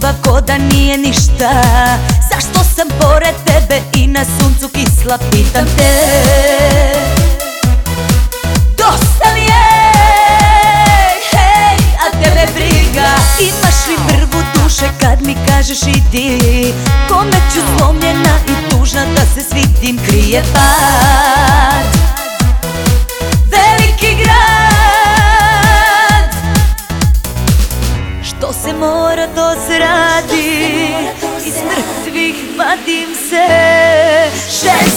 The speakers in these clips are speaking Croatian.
da nije ništa. Zašto sam pored tebe i na suncu kisla pitam te. Dosta mi je, hej, a tebe briga. Imaš li prvu duše kad mi kažeš idi? Kome ću slomljena i tužna da se svitim krije pad Što se mora dozradi. Iz mrtvih vadim se. Ženske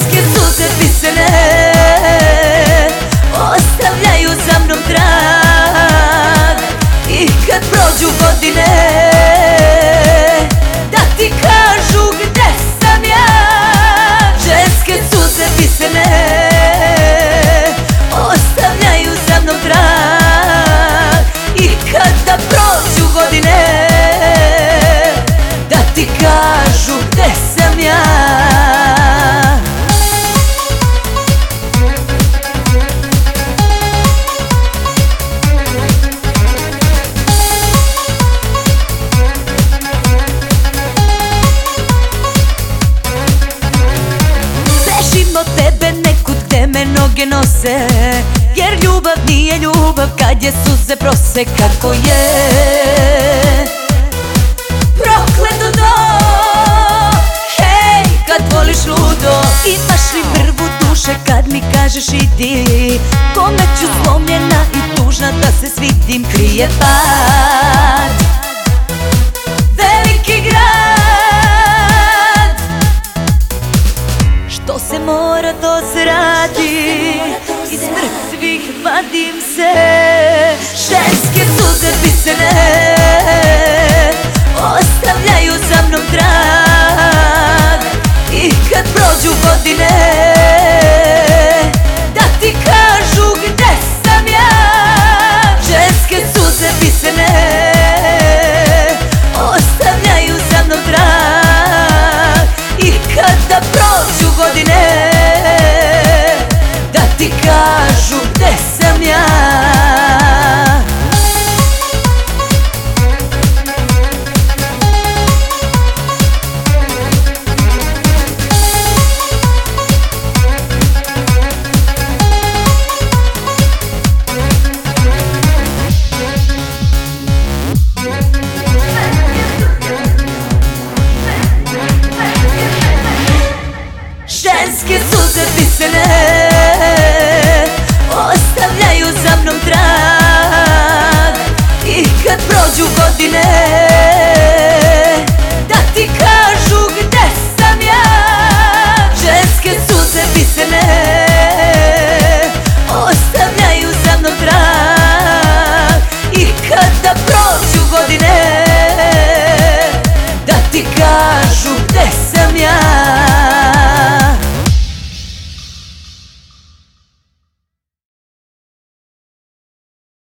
noge nose Jer ljubav nije ljubav kad je suze prose kako je. Prokleto to, hej, kad voliš ludo Imaš li prvu duše kad mi kažeš idi? Kome ću slomljena i tužna da se svitim krije pad. Veliki grad. Što se mora mrtvih vadim se Ženske suze pisane Ostavljaju Istinske suze bisere Ostavljaju za mnom trag. I kad prođu godine Da ti kažu gde sam ja. Ženske suze bisere